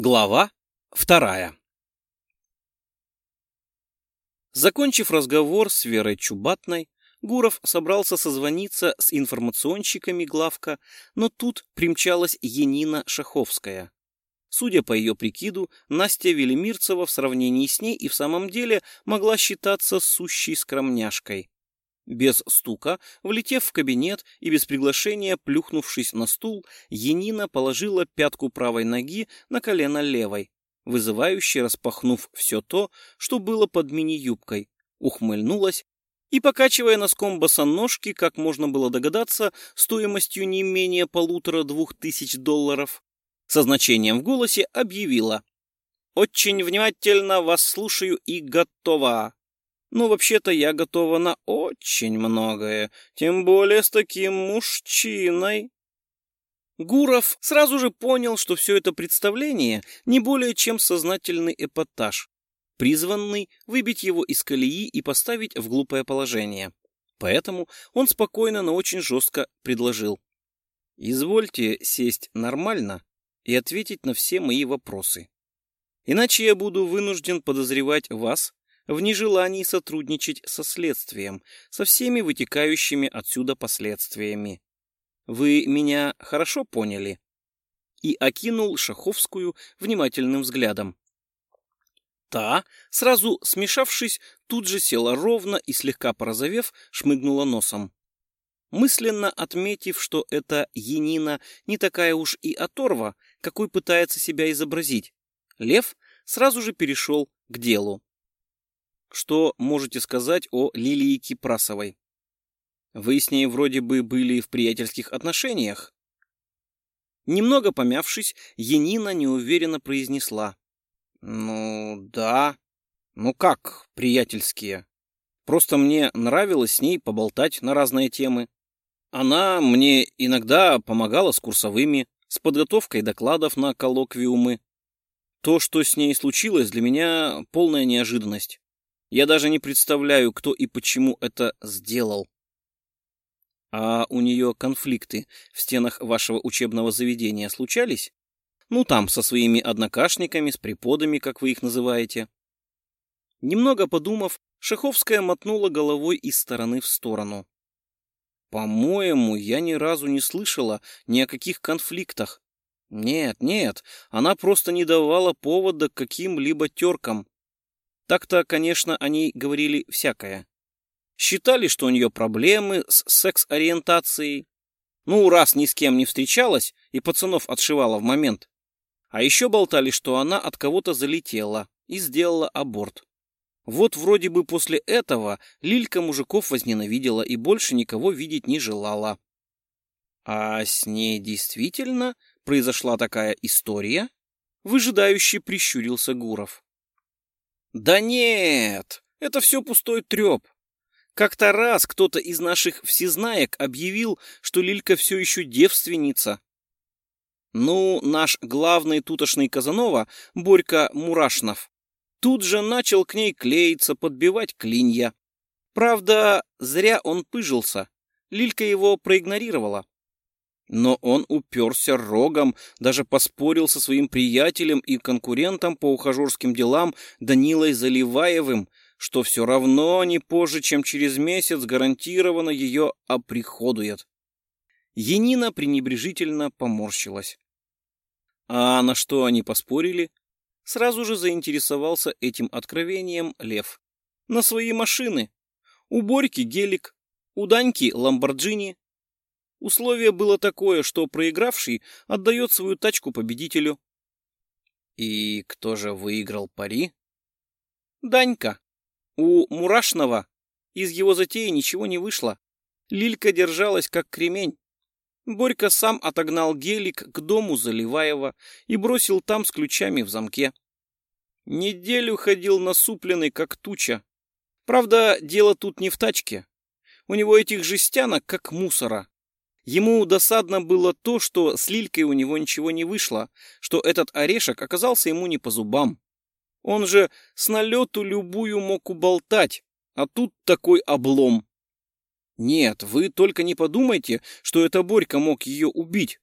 Глава вторая Закончив разговор с Верой Чубатной, Гуров собрался созвониться с информационщиками главка, но тут примчалась Енина Шаховская. Судя по ее прикиду, Настя Велимирцева в сравнении с ней и в самом деле могла считаться сущей скромняшкой. Без стука, влетев в кабинет и без приглашения плюхнувшись на стул, Енина положила пятку правой ноги на колено левой, вызывающе распахнув все то, что было под мини-юбкой, ухмыльнулась и, покачивая носком босоножки, как можно было догадаться, стоимостью не менее полутора-двух тысяч долларов, со значением в голосе объявила «Очень внимательно вас слушаю и готова». Но вообще-то я готова на очень многое, тем более с таким мужчиной. Гуров сразу же понял, что все это представление не более чем сознательный эпатаж, призванный выбить его из колеи и поставить в глупое положение. Поэтому он спокойно, но очень жестко предложил. «Извольте сесть нормально и ответить на все мои вопросы. Иначе я буду вынужден подозревать вас в нежелании сотрудничать со следствием, со всеми вытекающими отсюда последствиями. Вы меня хорошо поняли?» И окинул Шаховскую внимательным взглядом. Та, сразу смешавшись, тут же села ровно и, слегка порозовев, шмыгнула носом. Мысленно отметив, что эта Енина не такая уж и оторва, какой пытается себя изобразить, Лев сразу же перешел к делу. Что можете сказать о Лилии Кипрасовой? Вы с ней вроде бы были в приятельских отношениях. Немного помявшись, Енина неуверенно произнесла. Ну, да. Ну как приятельские? Просто мне нравилось с ней поболтать на разные темы. Она мне иногда помогала с курсовыми, с подготовкой докладов на коллоквиумы. То, что с ней случилось, для меня полная неожиданность. Я даже не представляю, кто и почему это сделал. А у нее конфликты в стенах вашего учебного заведения случались? Ну, там, со своими однокашниками, с преподами, как вы их называете. Немного подумав, Шаховская мотнула головой из стороны в сторону. По-моему, я ни разу не слышала ни о каких конфликтах. Нет, нет, она просто не давала повода к каким-либо теркам. Так-то, конечно, они говорили всякое. Считали, что у нее проблемы с секс-ориентацией. Ну, раз ни с кем не встречалась и пацанов отшивала в момент. А еще болтали, что она от кого-то залетела и сделала аборт. Вот вроде бы после этого Лилька мужиков возненавидела и больше никого видеть не желала. А с ней действительно произошла такая история? Выжидающе прищурился Гуров. Да нет, это все пустой треп. Как-то раз кто-то из наших всезнаек объявил, что Лилька все еще девственница. Ну, наш главный тутошный Казанова, Борька Мурашнов, тут же начал к ней клеиться, подбивать клинья. Правда, зря он пыжился. Лилька его проигнорировала. Но он уперся рогом, даже поспорил со своим приятелем и конкурентом по ухажерским делам Данилой Заливаевым, что все равно не позже, чем через месяц гарантированно ее оприходует. Енина пренебрежительно поморщилась. А на что они поспорили? Сразу же заинтересовался этим откровением Лев. На свои машины. У Борьки гелик, у Даньки ламборджини, Условие было такое, что проигравший отдает свою тачку победителю. И кто же выиграл пари? Данька. У Мурашного из его затеи ничего не вышло. Лилька держалась как кремень. Борька сам отогнал гелик к дому Заливаева и бросил там с ключами в замке. Неделю ходил насупленный, как туча. Правда, дело тут не в тачке. У него этих жестянок, как мусора. Ему досадно было то, что с Лилькой у него ничего не вышло, что этот орешек оказался ему не по зубам. Он же с налету любую мог уболтать, а тут такой облом. Нет, вы только не подумайте, что это Борька мог ее убить.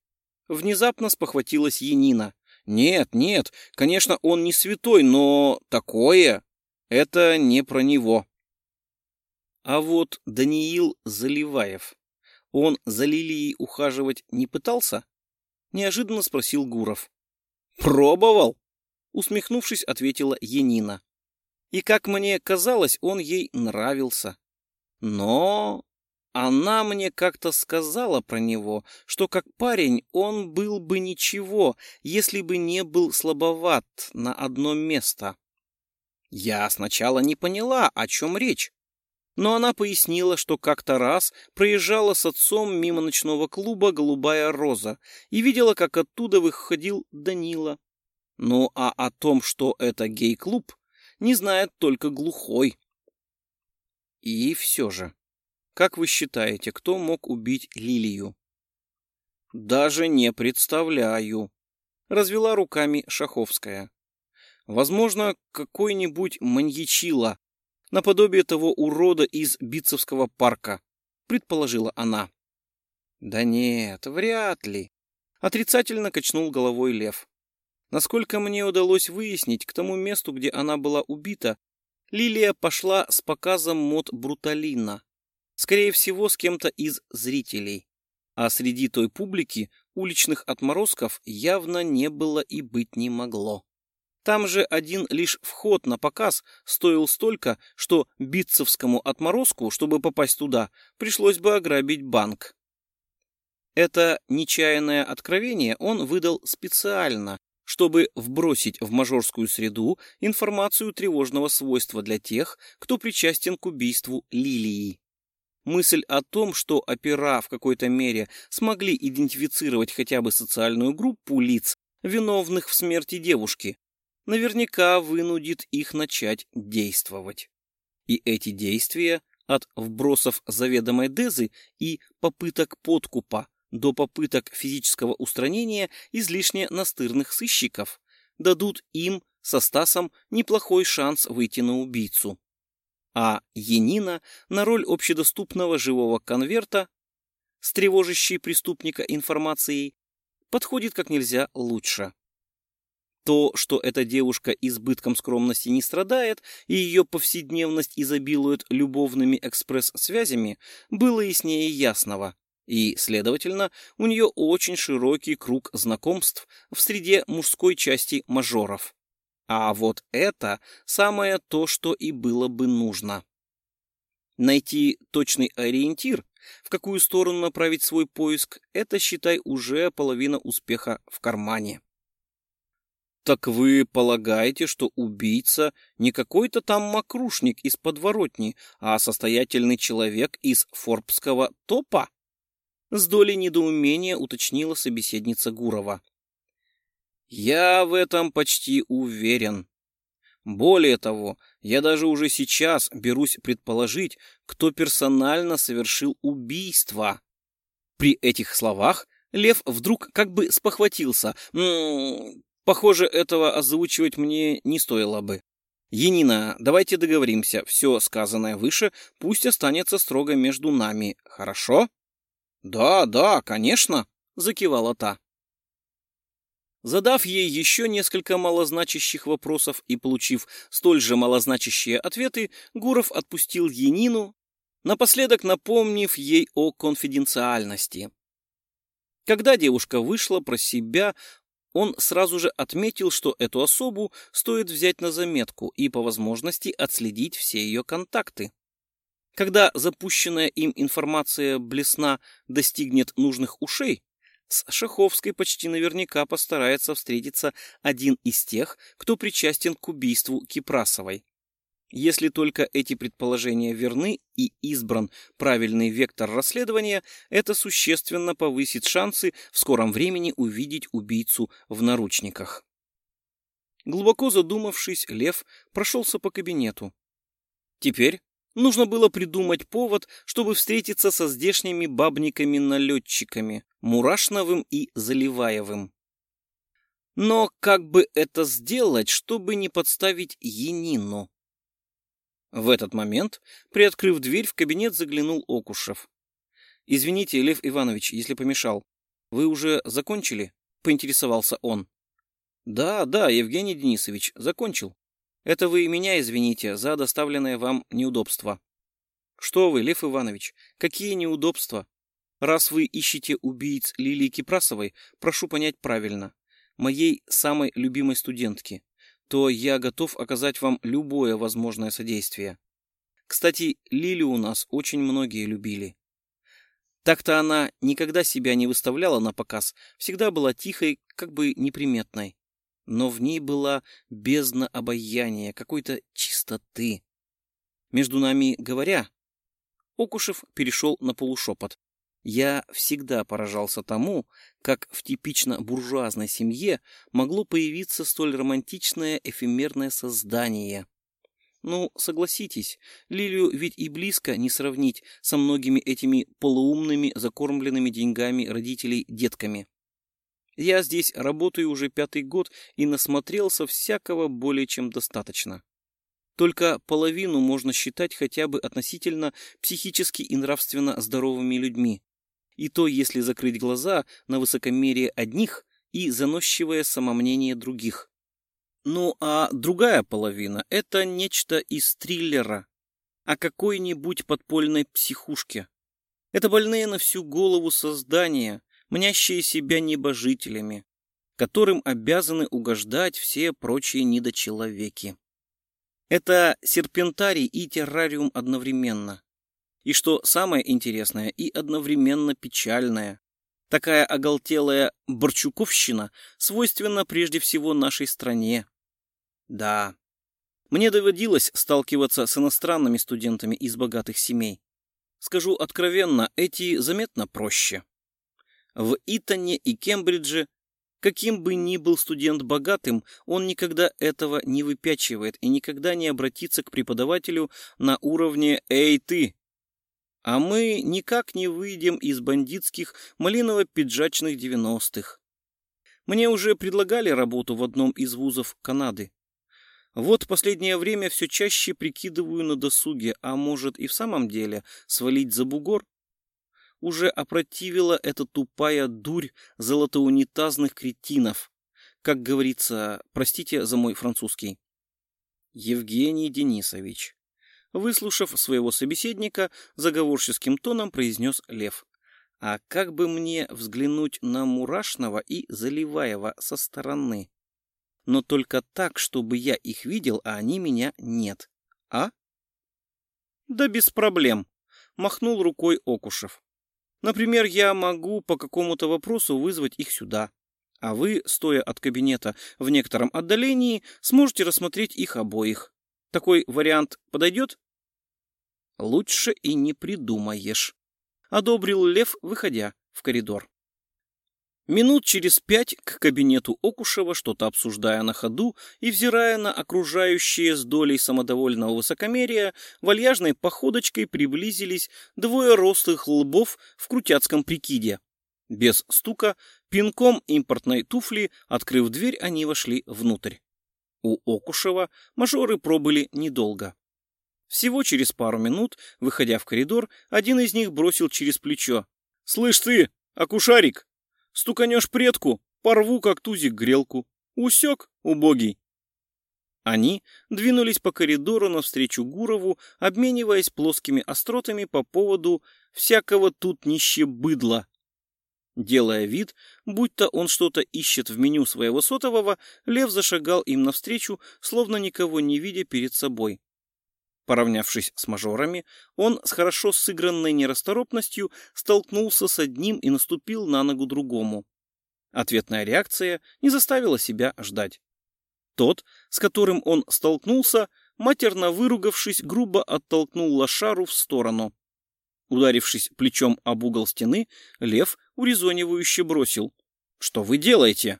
Внезапно спохватилась Енина Нет, нет, конечно, он не святой, но такое — это не про него. А вот Даниил Заливаев, он за Лилией ухаживать не пытался? Неожиданно спросил Гуров. Пробовал, усмехнувшись, ответила Енина. И, как мне казалось, он ей нравился. Но она мне как-то сказала про него, что как парень он был бы ничего, если бы не был слабоват на одно место. Я сначала не поняла, о чем речь. Но она пояснила, что как-то раз проезжала с отцом мимо ночного клуба «Голубая роза» и видела, как оттуда выходил Данила. Ну а о том, что это гей-клуб, не знает только глухой. И все же. Как вы считаете, кто мог убить Лилию? Даже не представляю. Развела руками Шаховская. Возможно, какой-нибудь маньячила, наподобие того урода из Битцевского парка, предположила она. Да нет, вряд ли. Отрицательно качнул головой Лев. Насколько мне удалось выяснить, к тому месту, где она была убита, Лилия пошла с показом мод Бруталина. Скорее всего, с кем-то из зрителей. А среди той публики уличных отморозков явно не было и быть не могло. Там же один лишь вход на показ стоил столько, что битцевскому отморозку, чтобы попасть туда, пришлось бы ограбить банк. Это нечаянное откровение он выдал специально, чтобы вбросить в мажорскую среду информацию тревожного свойства для тех, кто причастен к убийству Лилии. Мысль о том, что опера в какой-то мере смогли идентифицировать хотя бы социальную группу лиц, виновных в смерти девушки, наверняка вынудит их начать действовать. И эти действия от вбросов заведомой дезы и попыток подкупа до попыток физического устранения излишне настырных сыщиков дадут им со Стасом неплохой шанс выйти на убийцу а Енина на роль общедоступного живого конверта с тревожащей преступника информацией подходит как нельзя лучше. То, что эта девушка избытком скромности не страдает и ее повседневность изобилует любовными экспресс-связями, было яснее ясного. И, следовательно, у нее очень широкий круг знакомств в среде мужской части мажоров. А вот это самое то, что и было бы нужно. Найти точный ориентир, в какую сторону направить свой поиск, это, считай, уже половина успеха в кармане. Так вы полагаете, что убийца не какой-то там макрушник из подворотни, а состоятельный человек из форбского топа? С долей недоумения уточнила собеседница Гурова. Я в этом почти уверен. Более того, я даже уже сейчас берусь предположить, кто персонально совершил убийство. При этих словах Лев вдруг как бы спохватился. М -м похоже, этого озвучивать мне не стоило бы. Енина, давайте договоримся, все сказанное выше пусть останется строго между нами, хорошо? Да, да, конечно, закивала та. Задав ей еще несколько малозначащих вопросов и получив столь же малозначащие ответы, Гуров отпустил Енину, напоследок напомнив ей о конфиденциальности. Когда девушка вышла про себя, он сразу же отметил, что эту особу стоит взять на заметку и по возможности отследить все ее контакты. Когда запущенная им информация блесна достигнет нужных ушей, с Шаховской почти наверняка постарается встретиться один из тех, кто причастен к убийству Кипрасовой. Если только эти предположения верны и избран правильный вектор расследования, это существенно повысит шансы в скором времени увидеть убийцу в наручниках. Глубоко задумавшись, Лев прошелся по кабинету. Теперь Нужно было придумать повод, чтобы встретиться со здешними бабниками-налетчиками, Мурашновым и Заливаевым. Но как бы это сделать, чтобы не подставить Енину? В этот момент, приоткрыв дверь, в кабинет заглянул Окушев. «Извините, Лев Иванович, если помешал. Вы уже закончили?» — поинтересовался он. Да, да, Евгений Денисович, закончил. Это вы меня извините за доставленное вам неудобство. Что вы, Лев Иванович, какие неудобства? Раз вы ищете убийц Лилии Кипрасовой, прошу понять правильно. Моей самой любимой студентки. То я готов оказать вам любое возможное содействие. Кстати, Лилю у нас очень многие любили. Так-то она никогда себя не выставляла на показ, всегда была тихой, как бы неприметной но в ней была бездна обаяния, какой-то чистоты. Между нами говоря, Окушев перешел на полушепот. Я всегда поражался тому, как в типично буржуазной семье могло появиться столь романтичное эфемерное создание. Ну, согласитесь, Лилию ведь и близко не сравнить со многими этими полуумными, закормленными деньгами родителей детками. Я здесь работаю уже пятый год и насмотрелся всякого более чем достаточно. Только половину можно считать хотя бы относительно психически и нравственно здоровыми людьми. И то, если закрыть глаза на высокомерие одних и заносчивое самомнение других. Ну а другая половина — это нечто из триллера о какой-нибудь подпольной психушке. Это больные на всю голову создания, мнящие себя небожителями, которым обязаны угождать все прочие недочеловеки. Это серпентарий и террариум одновременно. И что самое интересное и одновременно печальное, такая оголтелая борчуковщина свойственна прежде всего нашей стране. Да, мне доводилось сталкиваться с иностранными студентами из богатых семей. Скажу откровенно, эти заметно проще. В Итоне и Кембридже, каким бы ни был студент богатым, он никогда этого не выпячивает и никогда не обратится к преподавателю на уровне «Эй, ты!». А мы никак не выйдем из бандитских малиново-пиджачных девяностых. Мне уже предлагали работу в одном из вузов Канады. Вот последнее время все чаще прикидываю на досуге, а может и в самом деле свалить за бугор? уже опротивила эта тупая дурь золотоунитазных кретинов. Как говорится, простите за мой французский. Евгений Денисович. Выслушав своего собеседника, заговорческим тоном произнес Лев. А как бы мне взглянуть на Мурашного и Заливаева со стороны? Но только так, чтобы я их видел, а они меня нет. А? Да без проблем. Махнул рукой Окушев. Например, я могу по какому-то вопросу вызвать их сюда, а вы, стоя от кабинета в некотором отдалении, сможете рассмотреть их обоих. Такой вариант подойдет? Лучше и не придумаешь. Одобрил Лев, выходя в коридор. Минут через пять к кабинету Окушева, что-то обсуждая на ходу и взирая на окружающие с долей самодовольного высокомерия, вальяжной походочкой приблизились двое рослых лбов в крутяцком прикиде. Без стука, пинком импортной туфли, открыв дверь, они вошли внутрь. У Окушева мажоры пробыли недолго. Всего через пару минут, выходя в коридор, один из них бросил через плечо. «Слышь ты, акушарик!» Стуканешь предку, порву, как тузик, грелку. Усек, убогий. Они двинулись по коридору навстречу Гурову, обмениваясь плоскими остротами по поводу всякого тут нищебыдла. Делая вид, будто он что-то ищет в меню своего сотового, Лев зашагал им навстречу, словно никого не видя перед собой. Поравнявшись с мажорами, он с хорошо сыгранной нерасторопностью столкнулся с одним и наступил на ногу другому. Ответная реакция не заставила себя ждать. Тот, с которым он столкнулся, матерно выругавшись, грубо оттолкнул лошару в сторону. Ударившись плечом об угол стены, лев урезонивающе бросил. «Что вы делаете?»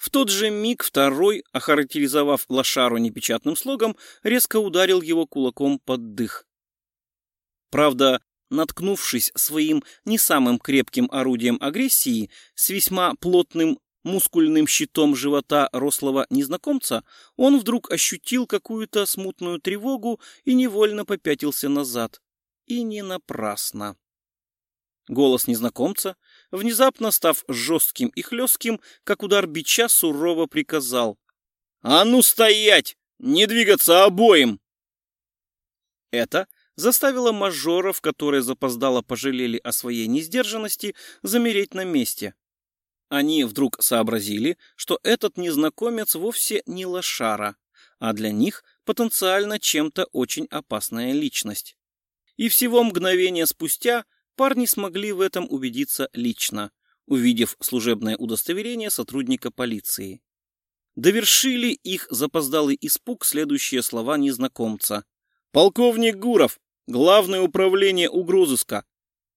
В тот же миг второй, охарактеризовав лошару непечатным слогом, резко ударил его кулаком под дых. Правда, наткнувшись своим не самым крепким орудием агрессии с весьма плотным мускульным щитом живота рослого незнакомца, он вдруг ощутил какую-то смутную тревогу и невольно попятился назад. И не напрасно. Голос незнакомца, внезапно став жестким и хлестким, как удар бича, сурово приказал. «А ну стоять! Не двигаться обоим!» Это заставило мажоров, которые запоздало пожалели о своей несдержанности, замереть на месте. Они вдруг сообразили, что этот незнакомец вовсе не лошара, а для них потенциально чем-то очень опасная личность. И всего мгновение спустя парни смогли в этом убедиться лично, увидев служебное удостоверение сотрудника полиции. Довершили их запоздалый испуг следующие слова незнакомца. «Полковник Гуров, Главное управление угрозыска.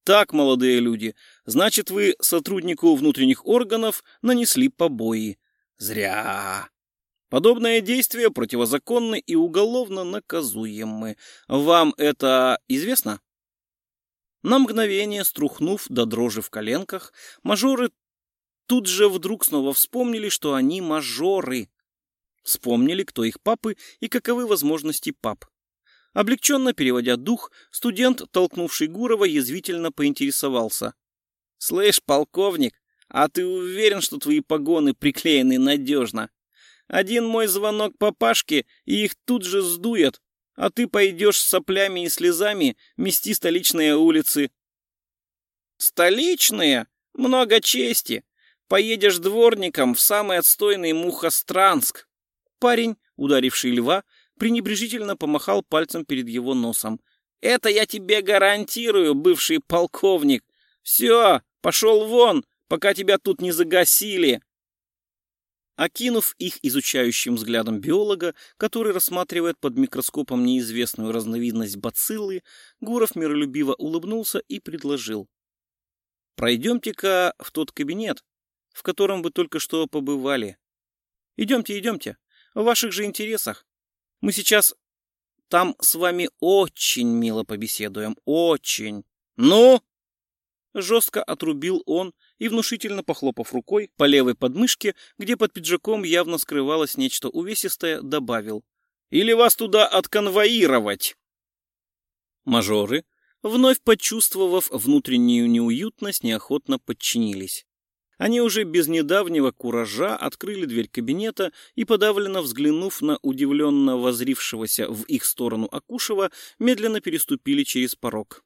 Так, молодые люди, значит, вы сотруднику внутренних органов нанесли побои. Зря. Подобное действие противозаконны и уголовно наказуемы. Вам это известно? На мгновение, струхнув до дрожи в коленках, мажоры тут же вдруг снова вспомнили, что они мажоры. Вспомнили, кто их папы и каковы возможности пап. Облегченно переводя дух, студент, толкнувший Гурова, язвительно поинтересовался. «Слышь, полковник, а ты уверен, что твои погоны приклеены надежно? Один мой звонок папашке, и их тут же сдует, а ты пойдешь с соплями и слезами мести столичные улицы». «Столичные? Много чести. Поедешь дворником в самый отстойный Мухостранск». Парень, ударивший льва, пренебрежительно помахал пальцем перед его носом. «Это я тебе гарантирую, бывший полковник! Все, пошел вон, пока тебя тут не загасили!» Окинув их изучающим взглядом биолога, который рассматривает под микроскопом неизвестную разновидность бациллы, Гуров миролюбиво улыбнулся и предложил. «Пройдемте-ка в тот кабинет, в котором вы только что побывали. Идемте, идемте, в ваших же интересах. Мы сейчас там с вами очень мило побеседуем, очень. Ну? Жестко отрубил он и, внушительно похлопав рукой по левой подмышке, где под пиджаком явно скрывалось нечто увесистое, добавил. Или вас туда отконвоировать? Мажоры, вновь почувствовав внутреннюю неуютность, неохотно подчинились. Они уже без недавнего куража открыли дверь кабинета и, подавленно взглянув на удивленно возрившегося в их сторону Акушева, медленно переступили через порог.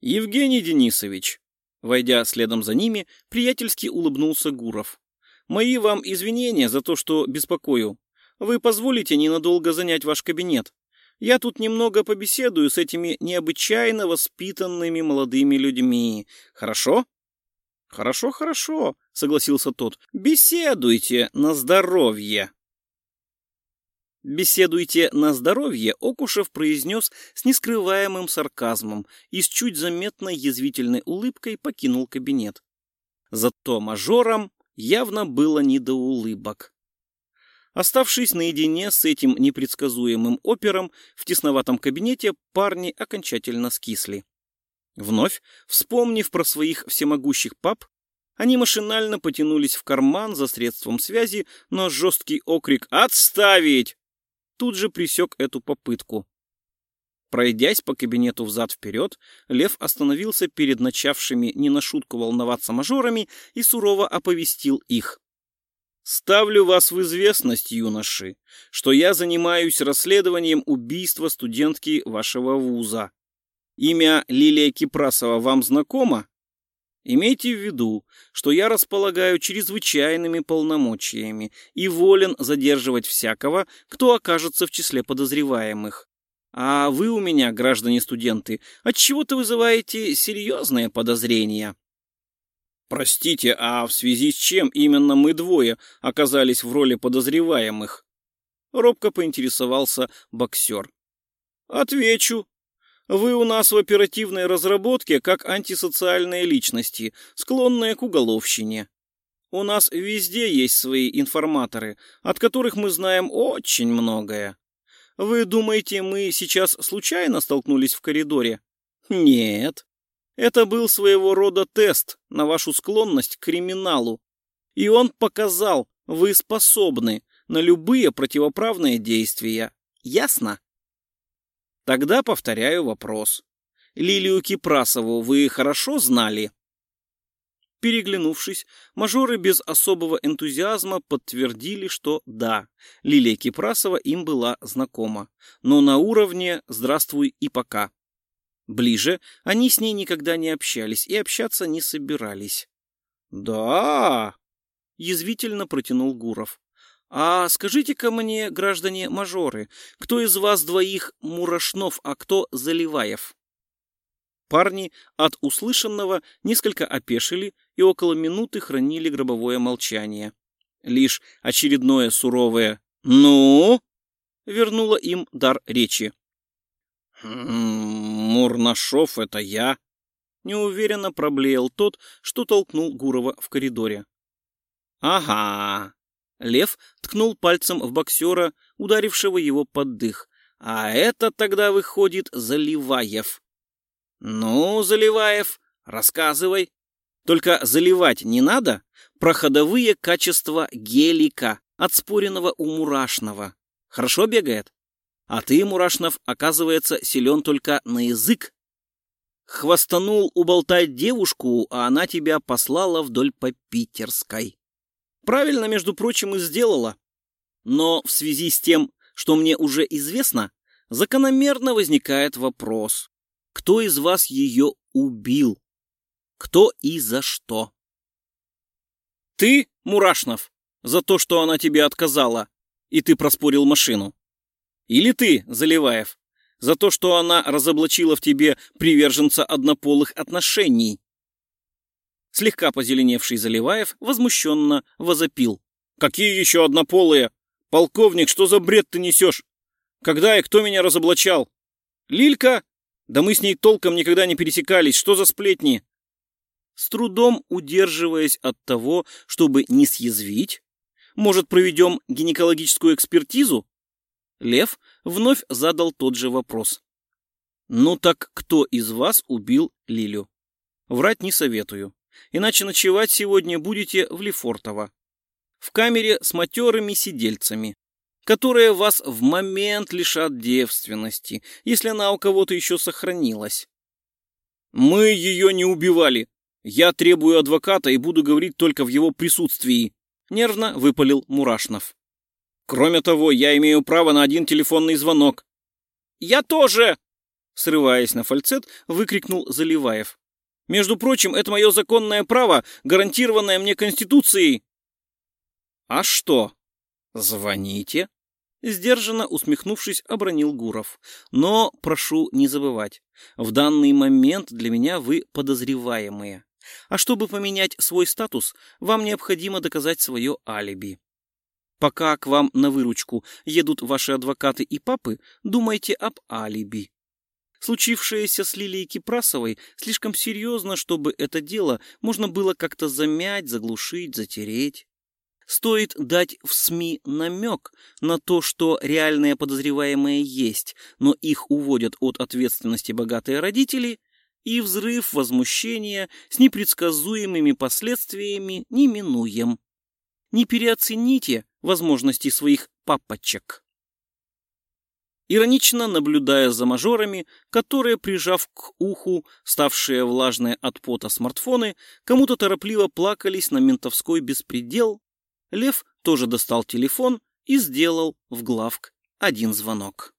«Евгений Денисович!» Войдя следом за ними, приятельски улыбнулся Гуров. «Мои вам извинения за то, что беспокою. Вы позволите ненадолго занять ваш кабинет. Я тут немного побеседую с этими необычайно воспитанными молодыми людьми. Хорошо?» «Хорошо, хорошо», — согласился тот. «Беседуйте на здоровье». «Беседуйте на здоровье», — Окушев произнес с нескрываемым сарказмом и с чуть заметной язвительной улыбкой покинул кабинет. Зато мажорам явно было не до улыбок. Оставшись наедине с этим непредсказуемым опером, в тесноватом кабинете парни окончательно скисли. Вновь, вспомнив про своих всемогущих пап, они машинально потянулись в карман за средством связи, но жесткий окрик «Отставить!» Тут же присек эту попытку. Пройдясь по кабинету взад-вперед, Лев остановился перед начавшими не на шутку волноваться мажорами и сурово оповестил их. «Ставлю вас в известность, юноши, что я занимаюсь расследованием убийства студентки вашего вуза. Имя Лилия Кипрасова вам знакомо? Имейте в виду, что я располагаю чрезвычайными полномочиями и волен задерживать всякого, кто окажется в числе подозреваемых. А вы у меня, граждане-студенты, отчего-то вызываете серьезные подозрения. Простите, а в связи с чем именно мы двое оказались в роли подозреваемых? Робко поинтересовался боксер. Отвечу, вы у нас в оперативной разработке как антисоциальные личности, склонные к уголовщине. У нас везде есть свои информаторы, от которых мы знаем очень многое. Вы думаете, мы сейчас случайно столкнулись в коридоре? Нет. Это был своего рода тест на вашу склонность к криминалу. И он показал, вы способны на любые противоправные действия. Ясно? Тогда повторяю вопрос. Лилию Кипрасову вы хорошо знали? Переглянувшись, мажоры без особого энтузиазма подтвердили, что да, Лилия Кипрасова им была знакома, но на уровне «здравствуй и пока». Ближе они с ней никогда не общались и общаться не собирались. «Да!» — язвительно протянул Гуров. «А скажите-ка мне, граждане-мажоры, кто из вас двоих Мурашнов, а кто Заливаев?» Парни от услышанного несколько опешили и около минуты хранили гробовое молчание. Лишь очередное суровое «Ну?» вернуло им дар речи. «Мурнашов — это я», — неуверенно проблеял тот, что толкнул Гурова в коридоре. «Ага». Лев ткнул пальцем в боксера, ударившего его под дых. «А это тогда выходит Заливаев». «Ну, Заливаев, рассказывай. Только заливать не надо про ходовые качества гелика, отспоренного у Мурашного. Хорошо бегает? А ты, Мурашнов, оказывается, силен только на язык. Хвостанул уболтать девушку, а она тебя послала вдоль по Питерской. Правильно, между прочим, и сделала. Но в связи с тем, что мне уже известно, закономерно возникает вопрос кто из вас ее убил? Кто и за что? Ты, Мурашнов, за то, что она тебе отказала, и ты проспорил машину? Или ты, Заливаев, за то, что она разоблачила в тебе приверженца однополых отношений? Слегка позеленевший Заливаев возмущенно возопил. «Какие еще однополые? Полковник, что за бред ты несешь? Когда и кто меня разоблачал? Лилька да мы с ней толком никогда не пересекались. Что за сплетни? С трудом удерживаясь от того, чтобы не съязвить, может, проведем гинекологическую экспертизу? Лев вновь задал тот же вопрос. Ну так кто из вас убил Лилю? Врать не советую, иначе ночевать сегодня будете в Лефортово. В камере с матерыми сидельцами которые вас в момент лишат девственности, если она у кого-то еще сохранилась. Мы ее не убивали. Я требую адвоката и буду говорить только в его присутствии, нервно выпалил Мурашнов. Кроме того, я имею право на один телефонный звонок. Я тоже! Срываясь на фальцет, выкрикнул Заливаев. Между прочим, это мое законное право, гарантированное мне Конституцией. А что? «Звоните», — сдержанно усмехнувшись, обронил Гуров. «Но прошу не забывать, в данный момент для меня вы подозреваемые. А чтобы поменять свой статус, вам необходимо доказать свое алиби. Пока к вам на выручку едут ваши адвокаты и папы, думайте об алиби. Случившееся с Лилией Кипрасовой слишком серьезно, чтобы это дело можно было как-то замять, заглушить, затереть. Стоит дать в СМИ намек на то, что реальные подозреваемые есть, но их уводят от ответственности богатые родители, и взрыв возмущения с непредсказуемыми последствиями неминуем. Не переоцените возможности своих папочек. Иронично наблюдая за мажорами, которые, прижав к уху ставшие влажные от пота смартфоны, кому-то торопливо плакались на ментовской беспредел, Лев тоже достал телефон и сделал в главк один звонок.